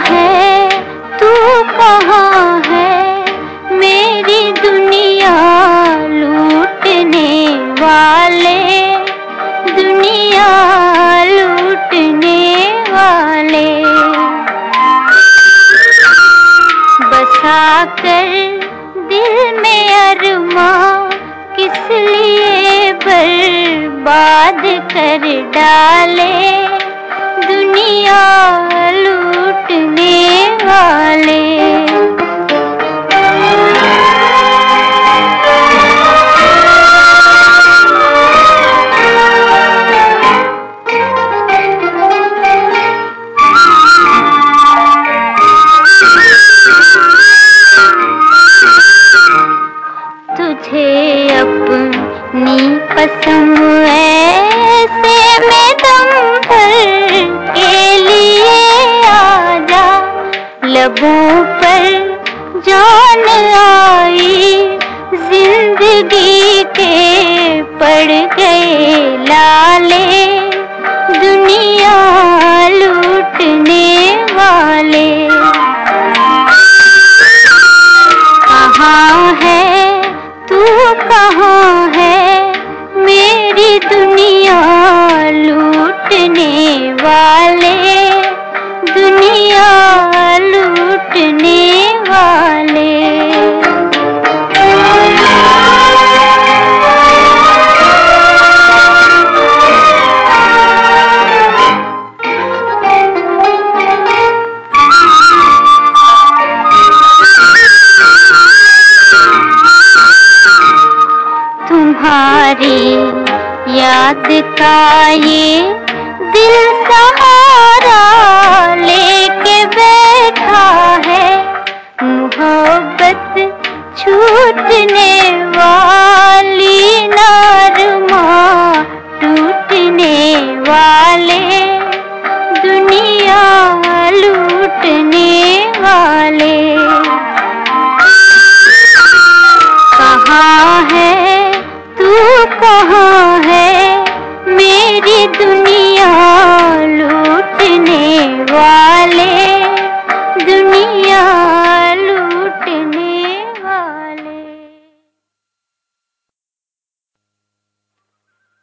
है? तू कहाँ है? मेरी दुनिया लूटने वाले। दुनिया लूटने वाले। बसा कर दिल में अरमा, किस लिए बर्बाद कर डाले? दुनिया लूट कसम ऐसे में दम भर के लिए आजा। लबों पर जान आई, ज़िंदगी के पड़ गए लाले। दुनिया लूटने वाले। कहाँ तुम्हारी याद का ये दिल सहारा लेके बैठा है मोहब्बत छूट